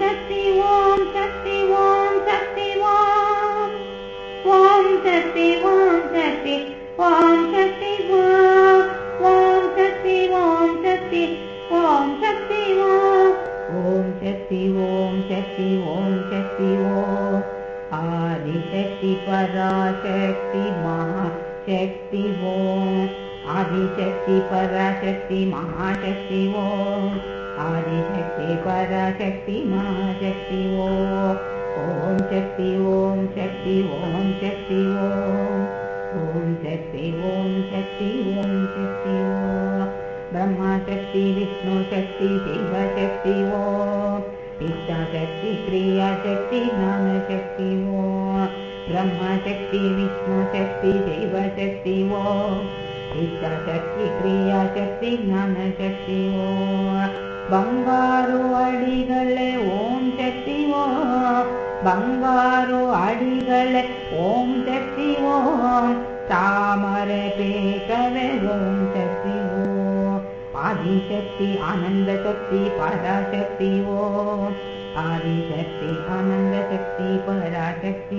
शक्ति ॐ शक्ति ॐ शक्ति ॐ शक्ति ॐ शक्ति ॐ शक्ति ॐ शक्ति ॐ शक्ति ॐ शक्ति ॐ शक्ति ॐ शक्ति ॐ ॐ आदिशक्ति पराशक्ति महाशक्ति ॐ आदिशक्ति पराशक्ति महाशक्ति ॐ महाशक्ति ॐ शक्ति ॐ शक्ति ॐ शक्ति ॐ। शक्ति ॐ शक्ति ॐ शक्ति ॐ। ब्रह्मशक्ति विष्णुशक्ति शिवशक्ति ॐ। इच्छाशक्ति क्रियाशक्ति ज्ञानशक्ति ॐ। ब्रह्मशक्ति विष्णुशक्ति शिवशक्ति ॐ। इच्छाशक्ति क्रियाशक्ति ज्ञानशक्ति ॐ ಬಂಗಾರು ಅಡಿಗಳೇ ಓಂ ಶಕ್ತಿ ಓಂ ತಾಮರೆ ಬೇಕವೇ ಓಂ ಶಕ್ತಿ ಓಂ ಆದಿಶಕ್ತಿ ಆನಂದ ಶಕ್ತಿ ಪರಾಶಕ್ತಿ ಓಂ ಆದಿಶಕ್ತಿ ಆನಂದ ಶಕ್ತಿ ಪರಾಶಕ್ತಿ ಓಂ ಓಂ ಶಕ್ತಿ